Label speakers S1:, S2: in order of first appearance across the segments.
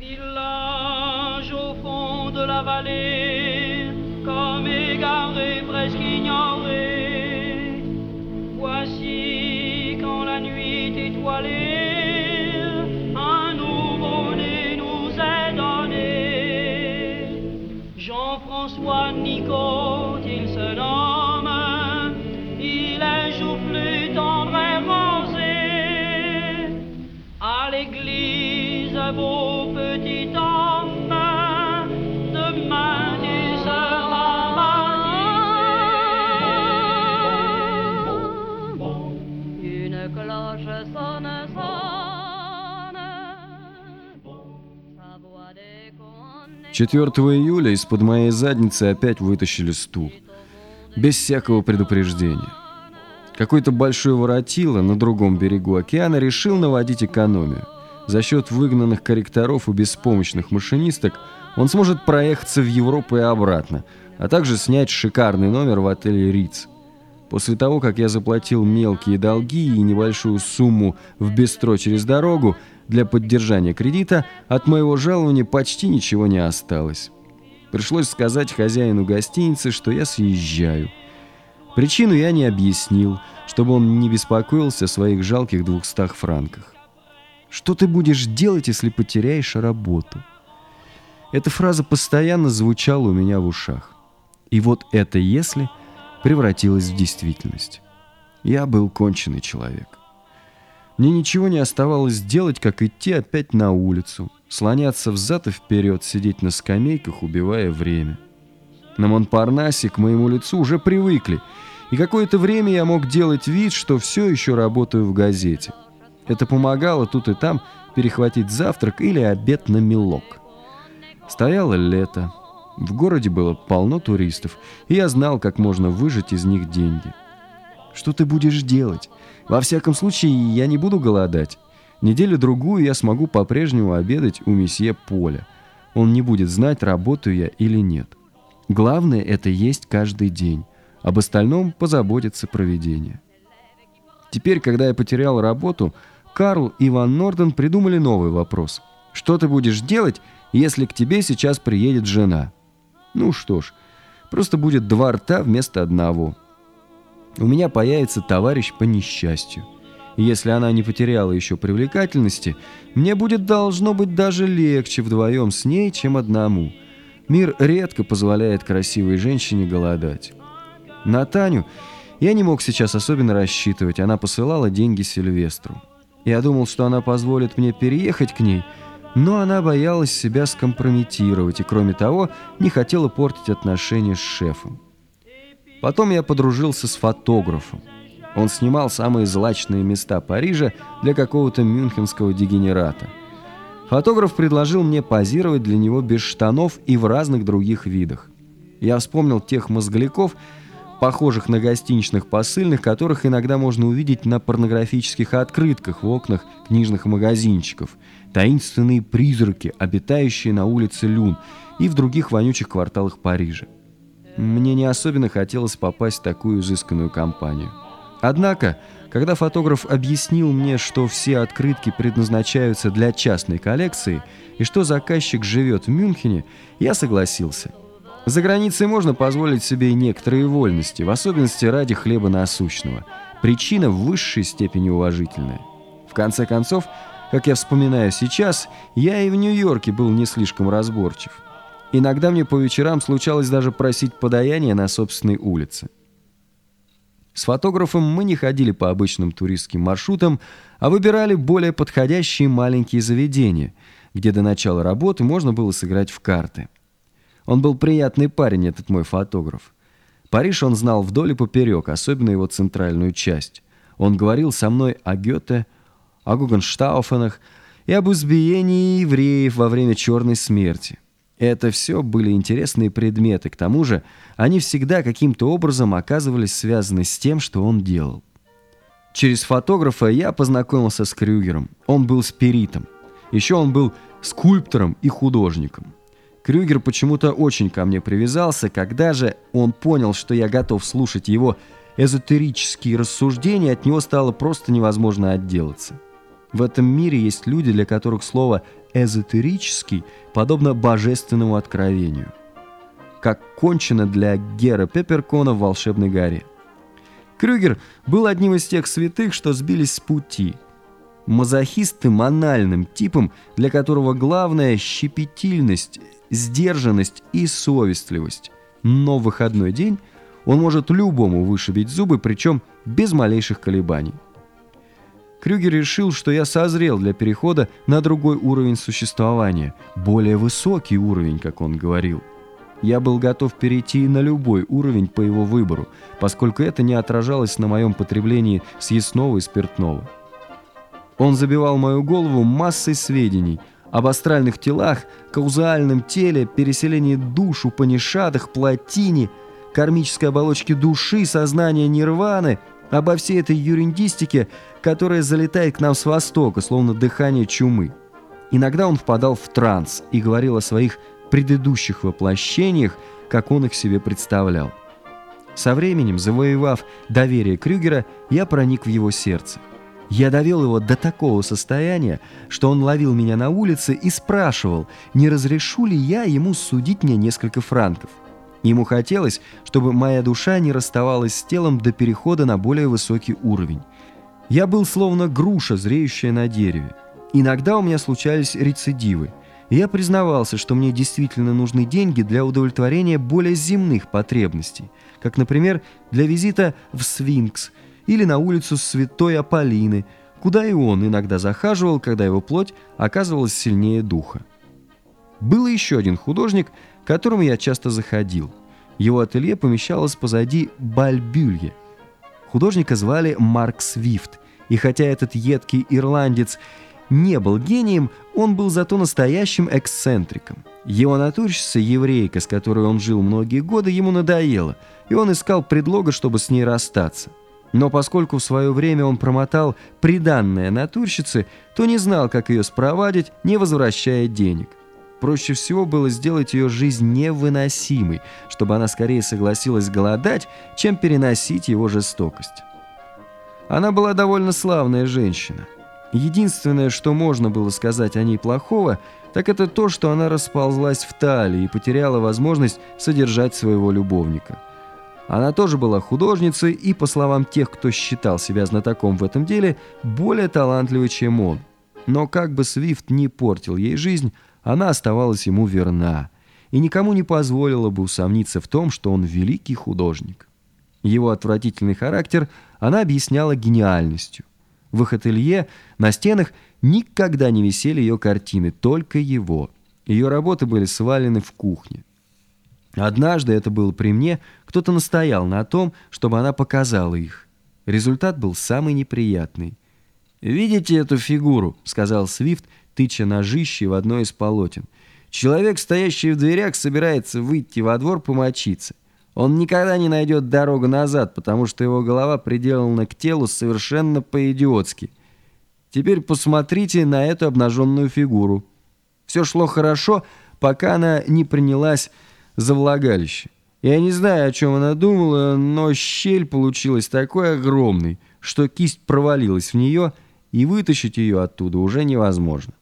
S1: Village au fond de la vallée,
S2: 4 июля из-под моей задницы опять вытащили стул. Без всякого предупреждения. Какой-то большой воротило на другом берегу океана решил наводить экономию. За счет выгнанных корректоров и беспомощных машинисток он сможет проехаться в Европу и обратно, а также снять шикарный номер в отеле «Риц». После того, как я заплатил мелкие долги и небольшую сумму в бистро через дорогу для поддержания кредита, от моего жалования почти ничего не осталось. Пришлось сказать хозяину гостиницы, что я съезжаю. Причину я не объяснил, чтобы он не беспокоился о своих жалких двухстах франках. «Что ты будешь делать, если потеряешь работу?» Эта фраза постоянно звучала у меня в ушах. И вот это «если» превратилось в действительность. Я был конченый человек. Мне ничего не оставалось делать, как идти опять на улицу, слоняться взад и вперед, сидеть на скамейках, убивая время. На Монпарнасе к моему лицу уже привыкли, и какое-то время я мог делать вид, что все еще работаю в газете. Это помогало тут и там перехватить завтрак или обед на мелок. Стояло лето, в городе было полно туристов, и я знал, как можно выжать из них деньги. Что ты будешь делать? Во всяком случае, я не буду голодать. Неделю-другую я смогу по-прежнему обедать у месье Поля. Он не будет знать, работаю я или нет. Главное — это есть каждый день. Об остальном позаботится проведение. Теперь, когда я потерял работу, Карл и Ван Норден придумали новый вопрос. Что ты будешь делать, если к тебе сейчас приедет жена? Ну что ж, просто будет два рта вместо одного. У меня появится товарищ по несчастью. Если она не потеряла еще привлекательности, мне будет должно быть даже легче вдвоем с ней, чем одному. Мир редко позволяет красивой женщине голодать. На Таню я не мог сейчас особенно рассчитывать, она посылала деньги Сильвестру. Я думал, что она позволит мне переехать к ней, но она боялась себя скомпрометировать и, кроме того, не хотела портить отношения с шефом. Потом я подружился с фотографом. Он снимал самые злачные места Парижа для какого-то мюнхенского дегенерата. Фотограф предложил мне позировать для него без штанов и в разных других видах. Я вспомнил тех мозгляков, похожих на гостиничных посыльных, которых иногда можно увидеть на порнографических открытках в окнах книжных магазинчиков, таинственные призраки, обитающие на улице Люн и в других вонючих кварталах Парижа. Мне не особенно хотелось попасть в такую изысканную компанию. Однако, когда фотограф объяснил мне, что все открытки предназначаются для частной коллекции и что заказчик живет в Мюнхене, я согласился. За границей можно позволить себе и некоторые вольности, в особенности ради хлеба насущного. Причина в высшей степени уважительная. В конце концов, как я вспоминаю сейчас, я и в Нью-Йорке был не слишком разборчив. Иногда мне по вечерам случалось даже просить подаяние на собственной улице. С фотографом мы не ходили по обычным туристским маршрутам, а выбирали более подходящие маленькие заведения, где до начала работы можно было сыграть в карты. Он был приятный парень, этот мой фотограф. Париж он знал вдоль и поперек, особенно его центральную часть. Он говорил со мной о Гёте, о Гугенштауфенах и об избиении евреев во время Черной смерти. Это все были интересные предметы, к тому же они всегда каким-то образом оказывались связаны с тем, что он делал. Через фотографа я познакомился с Крюгером. Он был спиритом. Еще он был скульптором и художником. Крюгер почему-то очень ко мне привязался, когда же он понял, что я готов слушать его эзотерические рассуждения, от него стало просто невозможно отделаться. В этом мире есть люди, для которых слово «эзотерический» подобно божественному откровению. Как кончено для Гера Пепперкона в «Волшебной горе». Крюгер был одним из тех святых, что сбились с пути. Мазохист мональным типом, для которого главное – щепетильность, сдержанность и совестливость. Но в выходной день он может любому вышибить зубы, причем без малейших колебаний. Крюгер решил, что я созрел для перехода на другой уровень существования, более высокий уровень, как он говорил. Я был готов перейти на любой уровень по его выбору, поскольку это не отражалось на моем потреблении съестного и спиртного. Он забивал мою голову массой сведений об астральных телах, каузальном теле, переселении душ, упанишадах, плотине, кармической оболочке души, сознания нирваны, обо всей этой юриндистике, которая залетает к нам с востока, словно дыхание чумы. Иногда он впадал в транс и говорил о своих предыдущих воплощениях, как он их себе представлял. Со временем, завоевав доверие Крюгера, я проник в его сердце. Я довел его до такого состояния, что он ловил меня на улице и спрашивал, не разрешу ли я ему судить мне несколько франков. Ему хотелось, чтобы моя душа не расставалась с телом до перехода на более высокий уровень. Я был словно груша, зреющая на дереве. Иногда у меня случались рецидивы. Я признавался, что мне действительно нужны деньги для удовлетворения более земных потребностей, как, например, для визита в Сфинкс или на улицу Святой Аполлины, куда и он иногда захаживал, когда его плоть оказывалась сильнее духа. Был еще один художник, к которому я часто заходил. Его ателье помещалось позади Бальбюлье. Художника звали Марк Свифт, и хотя этот едкий ирландец не был гением, он был зато настоящим эксцентриком. Его натурщица, еврейка, с которой он жил многие годы, ему надоело, и он искал предлога, чтобы с ней расстаться. Но поскольку в свое время он промотал приданное натурщице, то не знал, как ее спровадить, не возвращая денег. Проще всего было сделать ее жизнь невыносимой, чтобы она скорее согласилась голодать, чем переносить его жестокость. Она была довольно славная женщина. Единственное, что можно было сказать о ней плохого, так это то, что она расползлась в талии и потеряла возможность содержать своего любовника. Она тоже была художницей и, по словам тех, кто считал себя знатоком в этом деле, более талантливой, чем он. Но как бы Свифт не портил ей жизнь, она оставалась ему верна и никому не позволила бы усомниться в том, что он великий художник. Его отвратительный характер она объясняла гениальностью. В их ателье на стенах никогда не висели ее картины, только его. Ее работы были свалены в кухне. Однажды, это было при мне, кто-то настоял на том, чтобы она показала их. Результат был самый неприятный. «Видите эту фигуру?» — сказал Свифт, тыча ножище в одно из полотен. «Человек, стоящий в дверях, собирается выйти во двор помочиться. Он никогда не найдет дорогу назад, потому что его голова приделана к телу совершенно по-идиотски. Теперь посмотрите на эту обнаженную фигуру. Все шло хорошо, пока она не принялась за влагалище. Я не знаю, о чем она думала, но щель получилась такой огромной, что кисть провалилась в нее, и вытащить ее оттуда уже невозможно.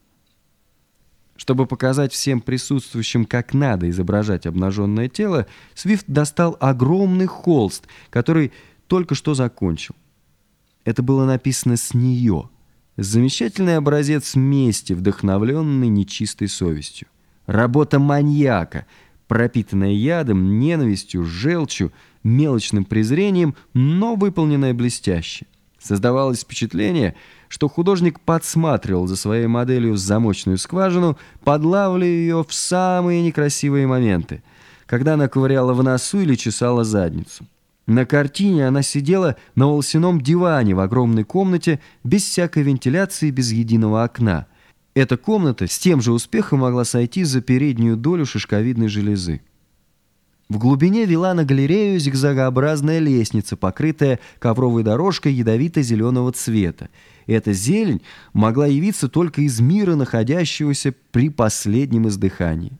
S2: Чтобы показать всем присутствующим, как надо изображать обнаженное тело, Свифт достал огромный холст, который только что закончил. Это было написано с нее. Замечательный образец мести, вдохновленный нечистой совестью. Работа маньяка, пропитанная ядом, ненавистью, желчью, мелочным презрением, но выполненная блестяще. Создавалось впечатление, что художник подсматривал за своей моделью замочную скважину, подлавливая ее в самые некрасивые моменты, когда она ковыряла в носу или чесала задницу. На картине она сидела на волосяном диване в огромной комнате без всякой вентиляции, без единого окна. Эта комната с тем же успехом могла сойти за переднюю долю шишковидной железы. В глубине вела на галерею зигзагообразная лестница, покрытая ковровой дорожкой ядовито-зеленого цвета. Эта зелень могла явиться только из мира, находящегося при последнем издыхании.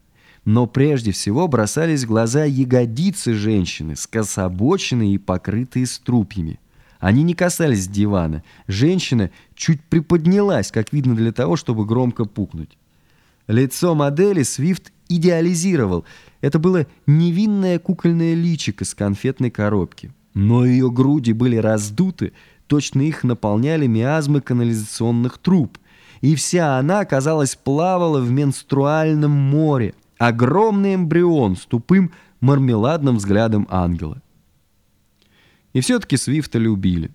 S2: Но прежде всего бросались в глаза ягодицы женщины, скособоченные и покрытые струпьями. Они не касались дивана. Женщина чуть приподнялась, как видно для того, чтобы громко пукнуть. Лицо модели Свифт идеализировал. Это было невинное кукольное личико с конфетной коробки. Но ее груди были раздуты, точно их наполняли миазмы канализационных труб. И вся она, казалось, плавала в менструальном море. Огромный эмбрион с тупым мармеладным взглядом ангела. И все-таки Свифта любили.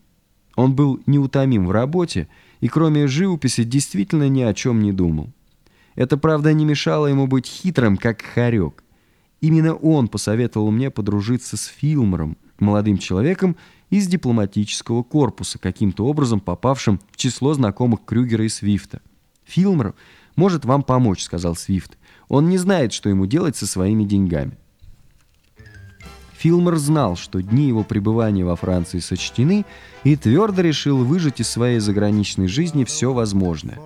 S2: Он был неутомим в работе и кроме живописи действительно ни о чем не думал. Это, правда, не мешало ему быть хитрым, как хорек. Именно он посоветовал мне подружиться с Филмором, молодым человеком из дипломатического корпуса, каким-то образом попавшим в число знакомых Крюгера и Свифта. «Филмор может вам помочь», — сказал Свифт. «Он не знает, что ему делать со своими деньгами». Филмор знал, что дни его пребывания во Франции сочтены, и твердо решил выжать из своей заграничной жизни все возможное.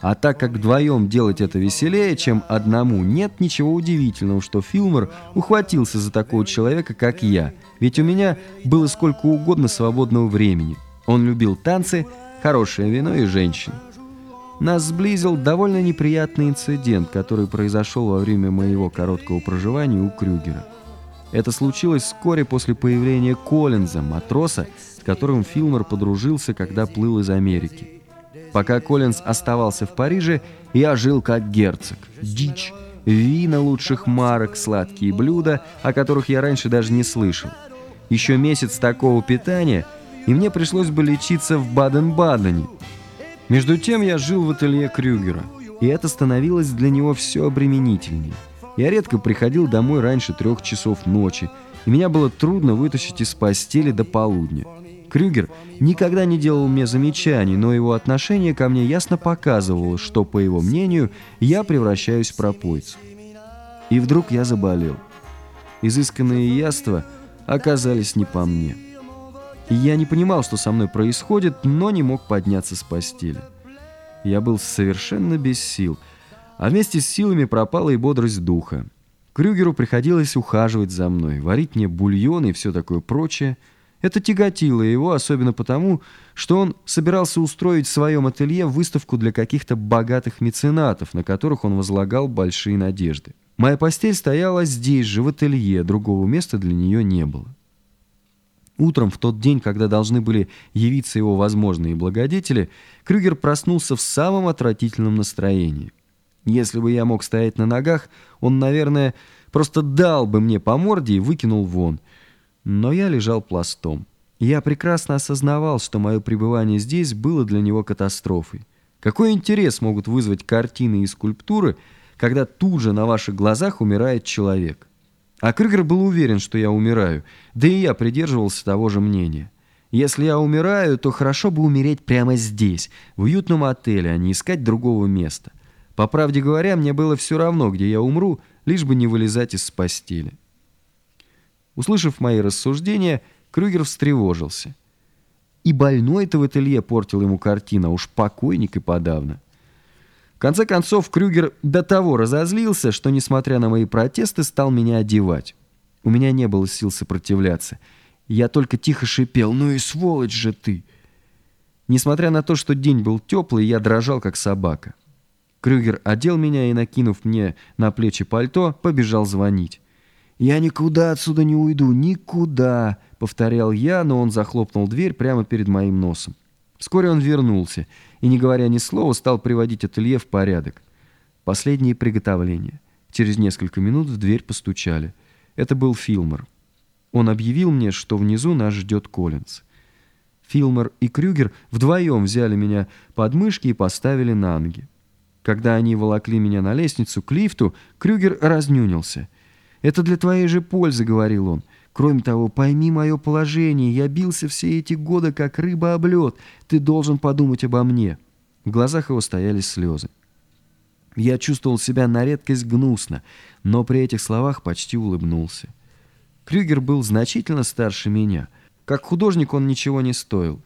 S2: А так как вдвоем делать это веселее, чем одному, нет ничего удивительного, что Филмор ухватился за такого человека, как я. Ведь у меня было сколько угодно свободного времени. Он любил танцы, хорошее вино и женщин. Нас сблизил довольно неприятный инцидент, который произошел во время моего короткого проживания у Крюгера. Это случилось вскоре после появления Коллинза, матроса, с которым Филмор подружился, когда плыл из Америки. Пока Коллинз оставался в Париже, я жил как герцог. Дичь, вина лучших марок, сладкие блюда, о которых я раньше даже не слышал. Еще месяц такого питания, и мне пришлось бы лечиться в Баден-Бадене. Между тем я жил в ателье Крюгера, и это становилось для него все обременительнее. Я редко приходил домой раньше трех часов ночи, и меня было трудно вытащить из постели до полудня. Крюгер никогда не делал мне замечаний, но его отношение ко мне ясно показывало, что, по его мнению, я превращаюсь в пропойцу. И вдруг я заболел. Изысканные яства оказались не по мне. И я не понимал, что со мной происходит, но не мог подняться с постели. Я был совершенно без сил — а вместе с силами пропала и бодрость духа. Крюгеру приходилось ухаживать за мной, варить мне бульон и все такое прочее. Это тяготило его, особенно потому, что он собирался устроить в своем ателье выставку для каких-то богатых меценатов, на которых он возлагал большие надежды. Моя постель стояла здесь же, в ателье, другого места для нее не было. Утром, в тот день, когда должны были явиться его возможные благодетели, Крюгер проснулся в самом отвратительном настроении – если бы я мог стоять на ногах, он, наверное, просто дал бы мне по морде и выкинул вон. Но я лежал пластом. Я прекрасно осознавал, что мое пребывание здесь было для него катастрофой. Какой интерес могут вызвать картины и скульптуры, когда тут же на ваших глазах умирает человек? А Крюгер был уверен, что я умираю, да и я придерживался того же мнения. Если я умираю, то хорошо бы умереть прямо здесь, в уютном отеле, а не искать другого места. По правде говоря, мне было все равно, где я умру, лишь бы не вылезать из постели. Услышав мои рассуждения, Крюгер встревожился. И больной-то в ателье портил ему картина, уж покойник и подавно. В конце концов, Крюгер до того разозлился, что, несмотря на мои протесты, стал меня одевать. У меня не было сил сопротивляться. Я только тихо шипел «Ну и сволочь же ты!». Несмотря на то, что день был теплый, я дрожал, как собака. Крюгер одел меня и, накинув мне на плечи пальто, побежал звонить. «Я никуда отсюда не уйду, никуда!» — повторял я, но он захлопнул дверь прямо перед моим носом. Вскоре он вернулся и, не говоря ни слова, стал приводить ателье в порядок. Последние приготовления. Через несколько минут в дверь постучали. Это был Филмор. Он объявил мне, что внизу нас ждет Коллинз. Филмор и Крюгер вдвоем взяли меня под мышки и поставили на ноги. Когда они волокли меня на лестницу к лифту, Крюгер разнюнился. «Это для твоей же пользы», — говорил он. «Кроме того, пойми мое положение. Я бился все эти годы, как рыба об лед. Ты должен подумать обо мне». В глазах его стояли слезы. Я чувствовал себя на редкость гнусно, но при этих словах почти улыбнулся. Крюгер был значительно старше меня. Как художник он ничего не стоил.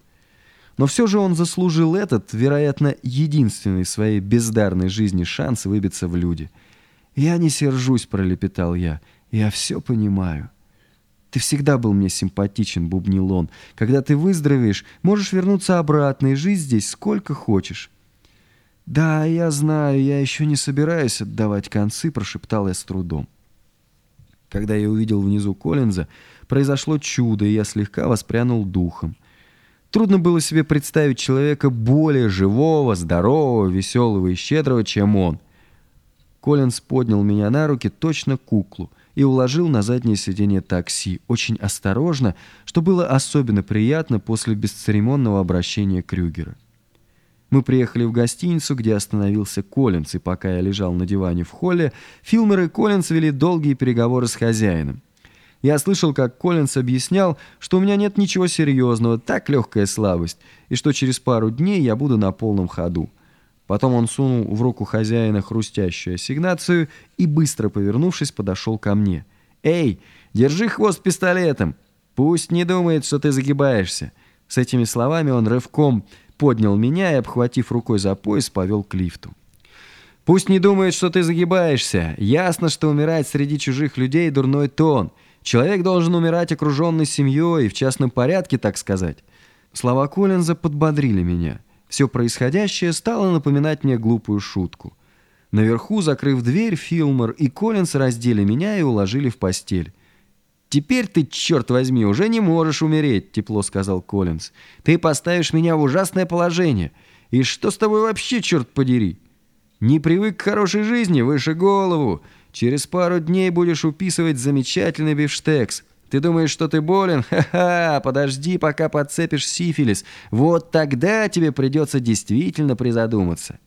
S2: Но все же он заслужил этот, вероятно, единственный в своей бездарной жизни шанс выбиться в люди. «Я не сержусь», — пролепетал я. «Я все понимаю». «Ты всегда был мне симпатичен», — бубнил он. «Когда ты выздоровеешь, можешь вернуться обратно и жить здесь сколько хочешь». «Да, я знаю, я еще не собираюсь отдавать концы», — прошептал я с трудом. Когда я увидел внизу Коллинза, произошло чудо, и я слегка воспрянул духом. Трудно было себе представить человека более живого, здорового, веселого и щедрого, чем он. Коллинз поднял меня на руки точно куклу и уложил на заднее сиденье такси, очень осторожно, что было особенно приятно после бесцеремонного обращения Крюгера. Мы приехали в гостиницу, где остановился Коллинз, и пока я лежал на диване в холле, Филмер и Коллинз вели долгие переговоры с хозяином. Я слышал, как Коллинз объяснял, что у меня нет ничего серьезного, так легкая слабость, и что через пару дней я буду на полном ходу. Потом он сунул в руку хозяина хрустящую ассигнацию и, быстро повернувшись, подошел ко мне. «Эй, держи хвост пистолетом! Пусть не думает, что ты загибаешься!» С этими словами он рывком поднял меня и, обхватив рукой за пояс, повел к лифту. «Пусть не думает, что ты загибаешься. Ясно, что умирать среди чужих людей – дурной тон. Человек должен умирать окруженный семьей, в частном порядке, так сказать». Слова Коллинза подбодрили меня. Все происходящее стало напоминать мне глупую шутку. Наверху, закрыв дверь, Филмор и Коллинз раздели меня и уложили в постель. «Теперь ты, черт возьми, уже не можешь умереть», — тепло сказал Коллинз. «Ты поставишь меня в ужасное положение. И что с тобой вообще, черт подери? Не привык к хорошей жизни, выше голову. Через пару дней будешь уписывать замечательный бифштекс. Ты думаешь, что ты болен? Ха-ха, подожди, пока подцепишь сифилис. Вот тогда тебе придется действительно призадуматься».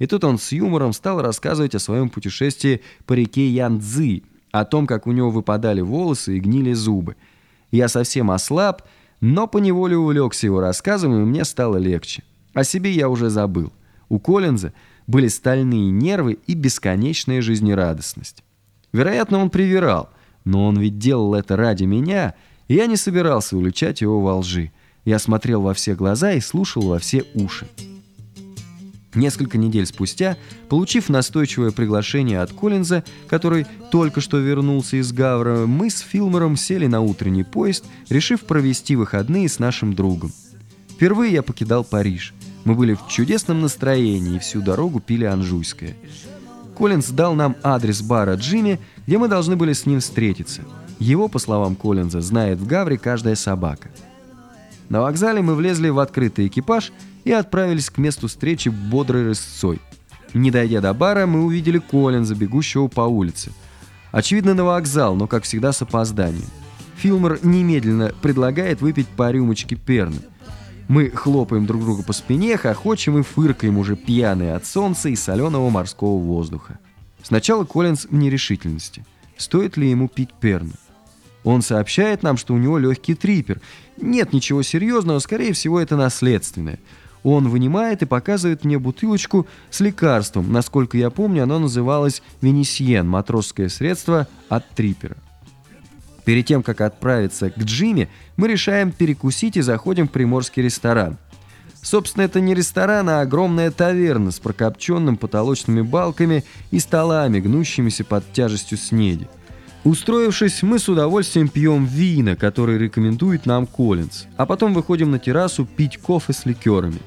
S2: И тут он с юмором стал рассказывать о своем путешествии по реке Янцзы, о том, как у него выпадали волосы и гнили зубы. Я совсем ослаб, но поневоле увлекся его рассказом, и мне стало легче. О себе я уже забыл. У Коллинза были стальные нервы и бесконечная жизнерадостность. Вероятно, он привирал, но он ведь делал это ради меня, и я не собирался уличать его во лжи. Я смотрел во все глаза и слушал во все уши. Несколько недель спустя, получив настойчивое приглашение от Коллинза, который только что вернулся из Гавра, мы с Филмором сели на утренний поезд, решив провести выходные с нашим другом. Впервые я покидал Париж. Мы были в чудесном настроении и всю дорогу пили анжуйское. Коллинз дал нам адрес бара Джимми, где мы должны были с ним встретиться. Его, по словам Коллинза, знает в Гавре каждая собака. На вокзале мы влезли в открытый экипаж и отправились к месту встречи бодрой рысцой. Не дойдя до бара, мы увидели Коллинза, бегущего по улице. Очевидно, на вокзал, но, как всегда, с опозданием. Филмор немедленно предлагает выпить по рюмочке перны. Мы хлопаем друг друга по спине, хохочем и фыркаем уже пьяные от солнца и соленого морского воздуха. Сначала Коллинз в нерешительности. Стоит ли ему пить перну? Он сообщает нам, что у него легкий трипер. Нет ничего серьезного, скорее всего, это наследственное. Он вынимает и показывает мне бутылочку с лекарством. Насколько я помню, оно называлось «Венесьен» – матросское средство от трипера. Перед тем, как отправиться к Джиме, мы решаем перекусить и заходим в приморский ресторан. Собственно, это не ресторан, а огромная таверна с прокопченным потолочными балками и столами, гнущимися под тяжестью снеди. Устроившись, мы с удовольствием пьем вина, которые рекомендует нам Коллинз, а потом выходим на террасу пить кофе с ликерами.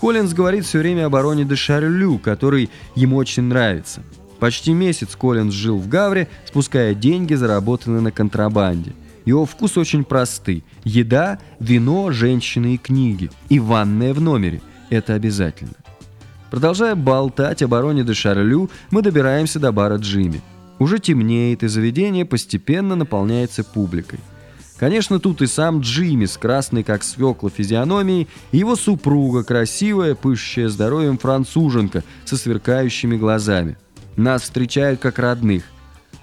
S2: Коллинз говорит все время о бароне де Шарлю, который ему очень нравится. Почти месяц Коллинз жил в Гавре, спуская деньги, заработанные на контрабанде. Его вкус очень простый. Еда, вино, женщины и книги. И ванная в номере. Это обязательно. Продолжая болтать о бароне де Шарлю, мы добираемся до бара Джимми. Уже темнеет, и заведение постепенно наполняется публикой. Конечно, тут и сам Джимми с красной как свекла физиономией, и его супруга, красивая, пышущая здоровьем француженка со сверкающими глазами. Нас встречают как родных.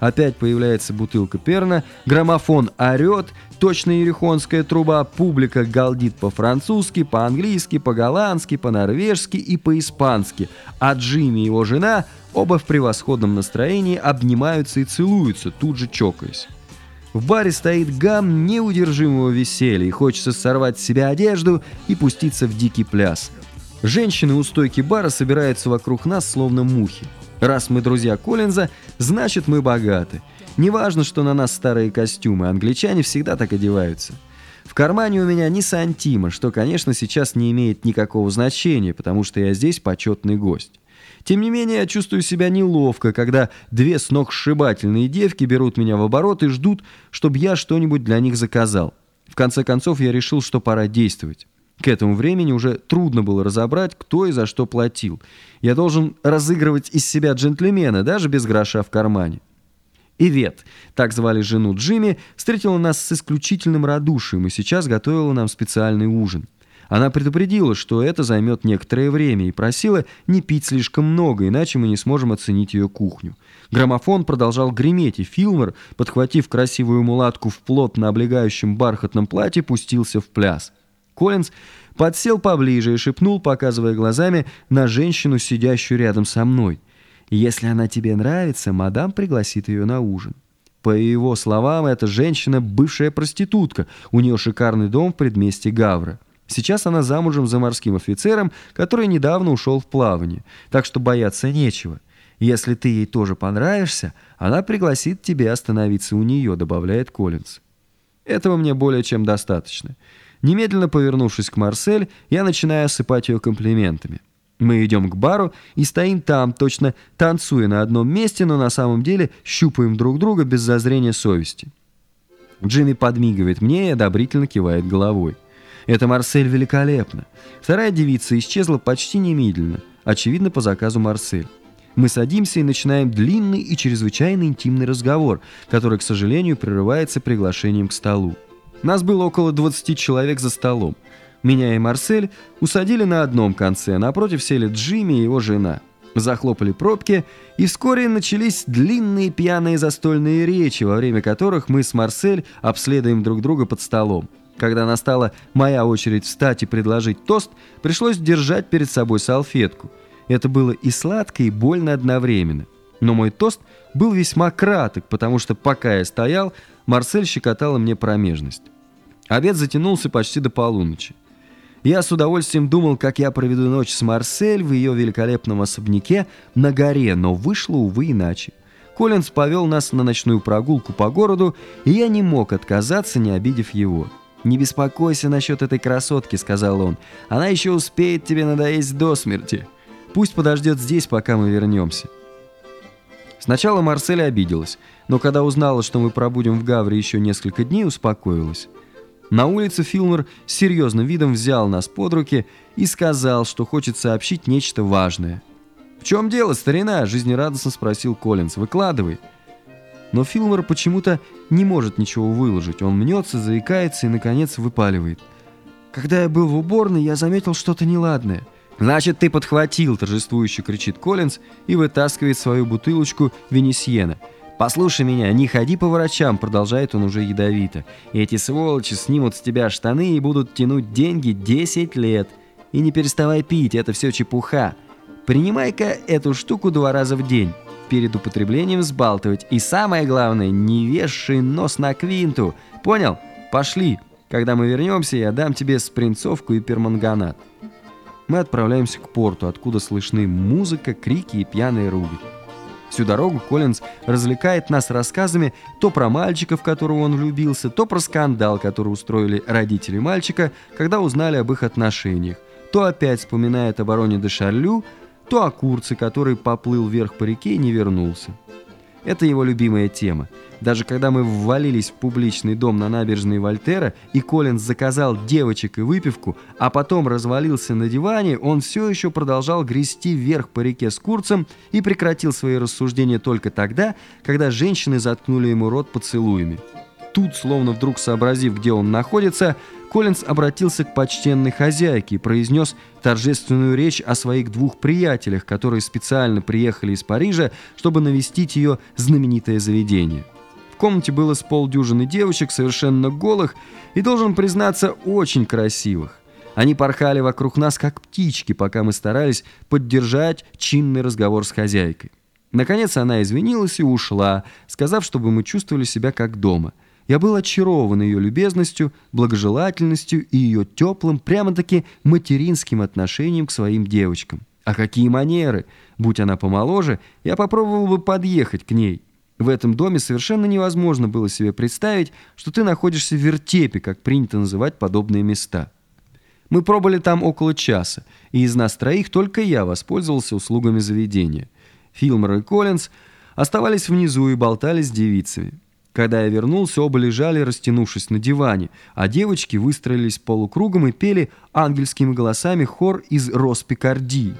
S2: Опять появляется бутылка перна, граммофон орет, точно ерехонская труба, публика галдит по-французски, по-английски, по-голландски, по-норвежски и по-испански, а Джимми и его жена – Оба в превосходном настроении обнимаются и целуются, тут же чокаясь. В баре стоит гам неудержимого веселья, и хочется сорвать с себя одежду и пуститься в дикий пляс. Женщины у стойки бара собираются вокруг нас, словно мухи. Раз мы друзья Коллинза, значит мы богаты. Неважно, что на нас старые костюмы, англичане всегда так одеваются. В кармане у меня ни сантима, что, конечно, сейчас не имеет никакого значения, потому что я здесь почетный гость. Тем не менее, я чувствую себя неловко, когда две сногсшибательные девки берут меня в оборот и ждут, чтобы я что-нибудь для них заказал. В конце концов, я решил, что пора действовать. К этому времени уже трудно было разобрать, кто и за что платил. Я должен разыгрывать из себя джентльмена, даже без гроша в кармане. Ивет, так звали жену Джимми, встретила нас с исключительным радушием и сейчас готовила нам специальный ужин. Она предупредила, что это займет некоторое время и просила не пить слишком много, иначе мы не сможем оценить ее кухню. Граммофон продолжал греметь, и Филмер, подхватив красивую мулатку в плотно облегающем бархатном платье, пустился в пляс. Коллинз подсел поближе и шепнул, показывая глазами на женщину, сидящую рядом со мной. «Если она тебе нравится, мадам пригласит ее на ужин». По его словам, эта женщина – бывшая проститутка, у нее шикарный дом в предместе Гавра. Сейчас она замужем за морским офицером, который недавно ушел в плавание, так что бояться нечего. Если ты ей тоже понравишься, она пригласит тебя остановиться у нее, добавляет Коллинз. Этого мне более чем достаточно. Немедленно повернувшись к Марсель, я начинаю осыпать ее комплиментами. Мы идем к бару и стоим там, точно танцуя на одном месте, но на самом деле щупаем друг друга без зазрения совести. Джимми подмигивает мне и одобрительно кивает головой. Это Марсель великолепно. Вторая девица исчезла почти немедленно, очевидно, по заказу Марсель. Мы садимся и начинаем длинный и чрезвычайно интимный разговор, который, к сожалению, прерывается приглашением к столу. Нас было около 20 человек за столом. Меня и Марсель усадили на одном конце, напротив сели Джимми и его жена. Захлопали пробки, и вскоре начались длинные пьяные застольные речи, во время которых мы с Марсель обследуем друг друга под столом. Когда настала моя очередь встать и предложить тост, пришлось держать перед собой салфетку. Это было и сладко, и больно одновременно. Но мой тост был весьма краток, потому что пока я стоял, Марсель щекотала мне промежность. Обед затянулся почти до полуночи. Я с удовольствием думал, как я проведу ночь с Марсель в ее великолепном особняке на горе, но вышло, увы, иначе. Коллинз повел нас на ночную прогулку по городу, и я не мог отказаться, не обидев его. «Не беспокойся насчет этой красотки», — сказал он. «Она еще успеет тебе надоесть до смерти. Пусть подождет здесь, пока мы вернемся». Сначала Марсель обиделась, но когда узнала, что мы пробудем в Гавре еще несколько дней, успокоилась. На улице Филмер с серьезным видом взял нас под руки и сказал, что хочет сообщить нечто важное. «В чем дело, старина?» – жизнерадостно спросил Коллинз. «Выкладывай». Но Филмер почему-то не может ничего выложить. Он мнется, заикается и, наконец, выпаливает. «Когда я был в уборной, я заметил что-то неладное». «Значит, ты подхватил!» – торжествующе кричит Коллинз и вытаскивает свою бутылочку Венесьена. «Послушай меня, не ходи по врачам», – продолжает он уже ядовито. «Эти сволочи снимут с тебя штаны и будут тянуть деньги 10 лет. И не переставай пить, это все чепуха. Принимай-ка эту штуку два раза в день. Перед употреблением сбалтывать. И самое главное, не вешай нос на квинту. Понял? Пошли. Когда мы вернемся, я дам тебе спринцовку и перманганат» мы отправляемся к порту, откуда слышны музыка, крики и пьяные ругань. Всю дорогу Коллинз развлекает нас рассказами то про мальчика, в которого он влюбился, то про скандал, который устроили родители мальчика, когда узнали об их отношениях, то опять вспоминает о бароне де Шарлю, то о курце, который поплыл вверх по реке и не вернулся. Это его любимая тема. Даже когда мы ввалились в публичный дом на набережной Вольтера, и Коллинз заказал девочек и выпивку, а потом развалился на диване, он все еще продолжал грести вверх по реке с курцем и прекратил свои рассуждения только тогда, когда женщины заткнули ему рот поцелуями. Тут, словно вдруг сообразив, где он находится, Коллинз обратился к почтенной хозяйке и произнес торжественную речь о своих двух приятелях, которые специально приехали из Парижа, чтобы навестить ее знаменитое заведение. В комнате было с полдюжины девочек, совершенно голых, и, должен признаться, очень красивых. Они порхали вокруг нас, как птички, пока мы старались поддержать чинный разговор с хозяйкой. Наконец она извинилась и ушла, сказав, чтобы мы чувствовали себя как дома – я был очарован ее любезностью, благожелательностью и ее теплым, прямо-таки материнским отношением к своим девочкам. А какие манеры! Будь она помоложе, я попробовал бы подъехать к ней. В этом доме совершенно невозможно было себе представить, что ты находишься в вертепе, как принято называть подобные места. Мы пробыли там около часа, и из нас троих только я воспользовался услугами заведения. Филмор и Коллинз оставались внизу и болтали с девицами. Когда я вернулся, оба лежали, растянувшись на диване, а девочки выстроились полукругом и пели ангельскими голосами хор из Роспикардии.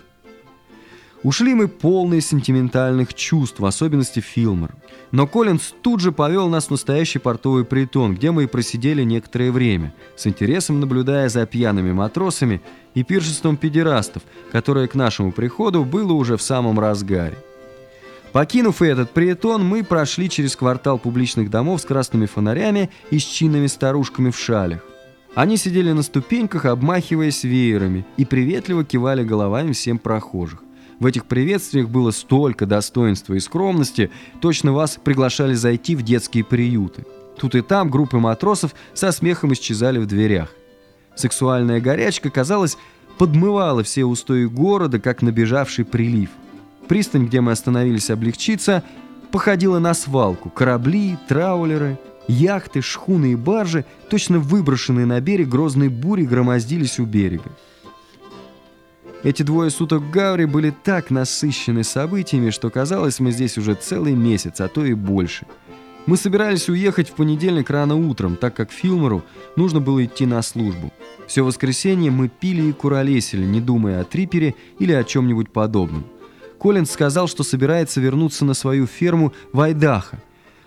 S2: Ушли мы полные сентиментальных чувств, в особенности Филмор. Но Коллинз тут же повел нас в настоящий портовый притон, где мы и просидели некоторое время, с интересом наблюдая за пьяными матросами и пиршеством педерастов, которое к нашему приходу было уже в самом разгаре. Покинув этот притон, мы прошли через квартал публичных домов с красными фонарями и с чинными старушками в шалях. Они сидели на ступеньках, обмахиваясь веерами, и приветливо кивали головами всем прохожих. В этих приветствиях было столько достоинства и скромности, точно вас приглашали зайти в детские приюты. Тут и там группы матросов со смехом исчезали в дверях. Сексуальная горячка, казалось, подмывала все устои города, как набежавший прилив. Пристань, где мы остановились облегчиться, походила на свалку. Корабли, траулеры, яхты, шхуны и баржи, точно выброшенные на берег грозной бури, громоздились у берега. Эти двое суток в Гауре были так насыщены событиями, что казалось, мы здесь уже целый месяц, а то и больше. Мы собирались уехать в понедельник рано утром, так как Филмору нужно было идти на службу. Все воскресенье мы пили и куролесили, не думая о трипере или о чем-нибудь подобном. Коллинз сказал, что собирается вернуться на свою ферму в Айдахо.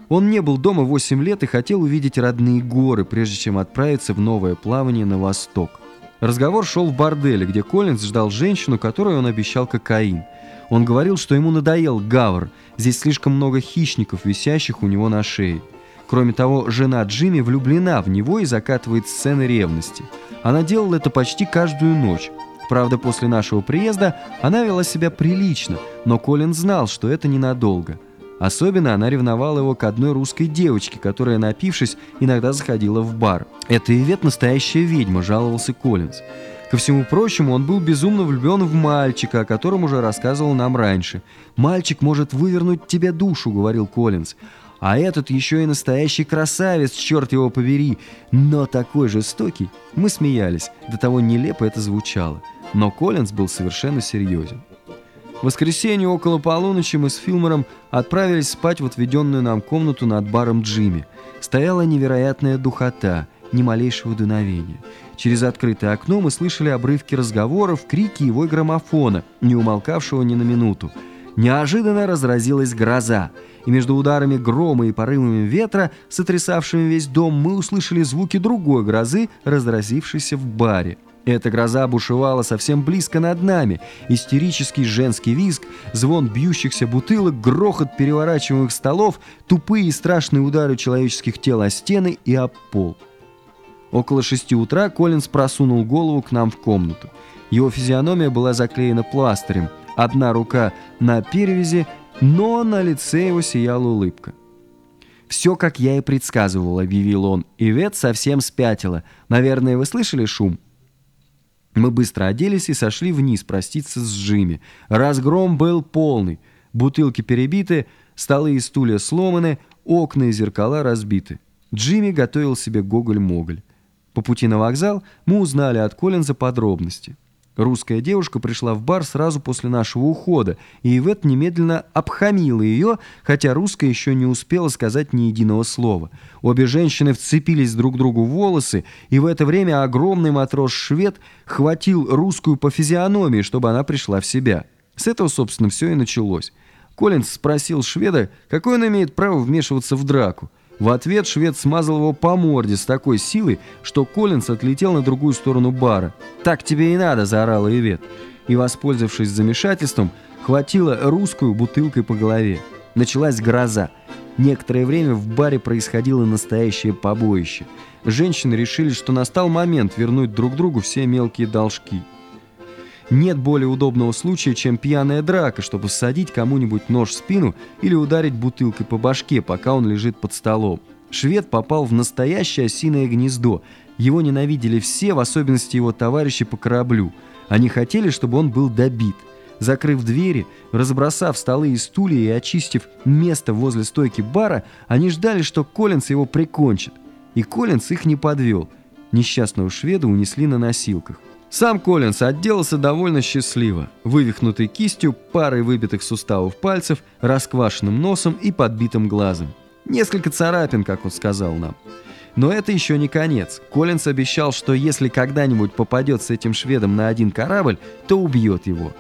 S2: Он не был дома 8 лет и хотел увидеть родные горы, прежде чем отправиться в новое плавание на восток. Разговор шел в борделе, где Коллинз ждал женщину, которой он обещал кокаин. Он говорил, что ему надоел гавр, здесь слишком много хищников, висящих у него на шее. Кроме того, жена Джимми влюблена в него и закатывает сцены ревности. Она делала это почти каждую ночь. Правда, после нашего приезда она вела себя прилично, но Колин знал, что это ненадолго – Особенно она ревновала его к одной русской девочке, которая, напившись, иногда заходила в бар. «Это Ивет настоящая ведьма», — жаловался Коллинз. Ко всему прочему, он был безумно влюблен в мальчика, о котором уже рассказывал нам раньше. «Мальчик может вывернуть тебе душу», — говорил Коллинз. «А этот еще и настоящий красавец, черт его побери!» Но такой жестокий. Мы смеялись, до того нелепо это звучало. Но Коллинз был совершенно серьезен. В воскресенье около полуночи мы с Филмором отправились спать в отведенную нам комнату над баром Джимми. Стояла невероятная духота, ни малейшего дуновения. Через открытое окно мы слышали обрывки разговоров, крики вой граммофона, не умолкавшего ни на минуту. Неожиданно разразилась гроза, и между ударами грома и порывами ветра, сотрясавшими весь дом, мы услышали звуки другой грозы, разразившейся в баре. Эта гроза бушевала совсем близко над нами. Истерический женский визг, звон бьющихся бутылок, грохот переворачиваемых столов, тупые и страшные удары человеческих тел о стены и об пол. Около шести утра Коллинз просунул голову к нам в комнату. Его физиономия была заклеена пластырем, одна рука на перевязи, но на лице его сияла улыбка. «Все, как я и предсказывал», — объявил он. «Ивет совсем спятила. Наверное, вы слышали шум?» Мы быстро оделись и сошли вниз проститься с Джимми. Разгром был полный. Бутылки перебиты, столы и стулья сломаны, окна и зеркала разбиты. Джимми готовил себе гоголь-моголь. По пути на вокзал мы узнали от Коллинза подробности. Русская девушка пришла в бар сразу после нашего ухода, и Ивет немедленно обхамила ее, хотя русская еще не успела сказать ни единого слова. Обе женщины вцепились друг другу в волосы, и в это время огромный матрос-швед хватил русскую по физиономии, чтобы она пришла в себя. С этого, собственно, все и началось. Коллинз спросил шведа, какой он имеет право вмешиваться в драку. В ответ швед смазал его по морде с такой силой, что Коллинс отлетел на другую сторону бара. «Так тебе и надо!» – заорала Ивет. И, воспользовавшись замешательством, хватила русскую бутылкой по голове. Началась гроза. Некоторое время в баре происходило настоящее побоище. Женщины решили, что настал момент вернуть друг другу все мелкие должки. Нет более удобного случая, чем пьяная драка, чтобы всадить кому-нибудь нож в спину или ударить бутылкой по башке, пока он лежит под столом. Швед попал в настоящее осиное гнездо. Его ненавидели все, в особенности его товарищи по кораблю. Они хотели, чтобы он был добит. Закрыв двери, разбросав столы и стулья и очистив место возле стойки бара, они ждали, что Коллинс его прикончит. И Коллинс их не подвел. Несчастного шведа унесли на носилках. Сам Коллинс отделался довольно счастливо, вывихнутой кистью, парой выбитых суставов пальцев, расквашенным носом и подбитым глазом. Несколько царапин, как он сказал нам. Но это еще не конец. Коллинс обещал, что если когда-нибудь попадет с этим шведом на один корабль, то убьет его.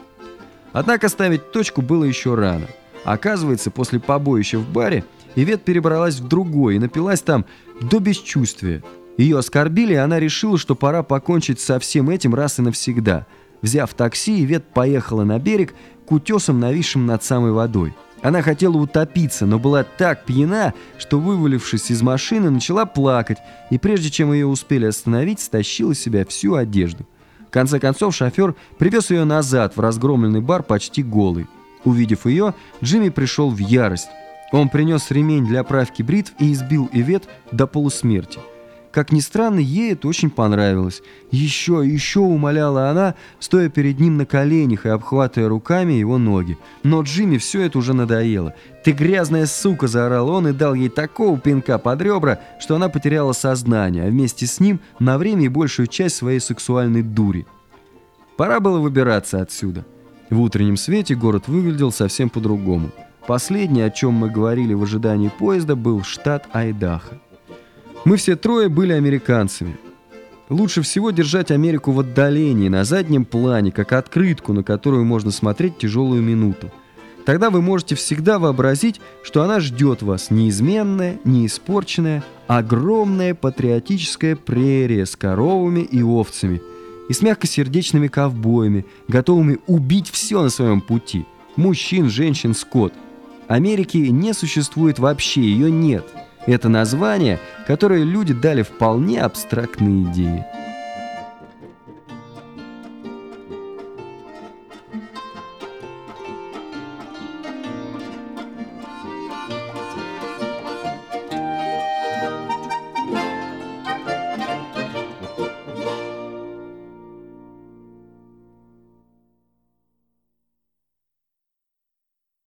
S2: Однако ставить точку было еще рано. Оказывается, после побоища в баре Ивет перебралась в другой и напилась там до бесчувствия. Ее оскорбили, и она решила, что пора покончить со всем этим раз и навсегда. Взяв такси, Ивет поехала на берег к утесам, нависшим над самой водой. Она хотела утопиться, но была так пьяна, что, вывалившись из машины, начала плакать, и прежде чем ее успели остановить, стащила себя всю одежду. В конце концов, шофер привез ее назад в разгромленный бар почти голый. Увидев ее, Джимми пришел в ярость. Он принес ремень для правки бритв и избил Ивет до полусмерти. Как ни странно, ей это очень понравилось. Еще, еще умоляла она, стоя перед ним на коленях и обхватывая руками его ноги. Но Джимми все это уже надоело. «Ты грязная сука!» – заорал он и дал ей такого пинка под ребра, что она потеряла сознание, а вместе с ним на время и большую часть своей сексуальной дури. Пора было выбираться отсюда. В утреннем свете город выглядел совсем по-другому. Последний, о чем мы говорили в ожидании поезда, был штат Айдахо. Мы все трое были американцами. Лучше всего держать Америку в отдалении, на заднем плане, как открытку, на которую можно смотреть тяжелую минуту. Тогда вы можете всегда вообразить, что она ждет вас неизменная, неиспорченная, огромная патриотическая прерия с коровами и овцами и с мягкосердечными ковбоями, готовыми убить все на своем пути. Мужчин, женщин, скот. Америки не существует вообще, ее нет – это название, которое люди дали вполне абстрактные идеи.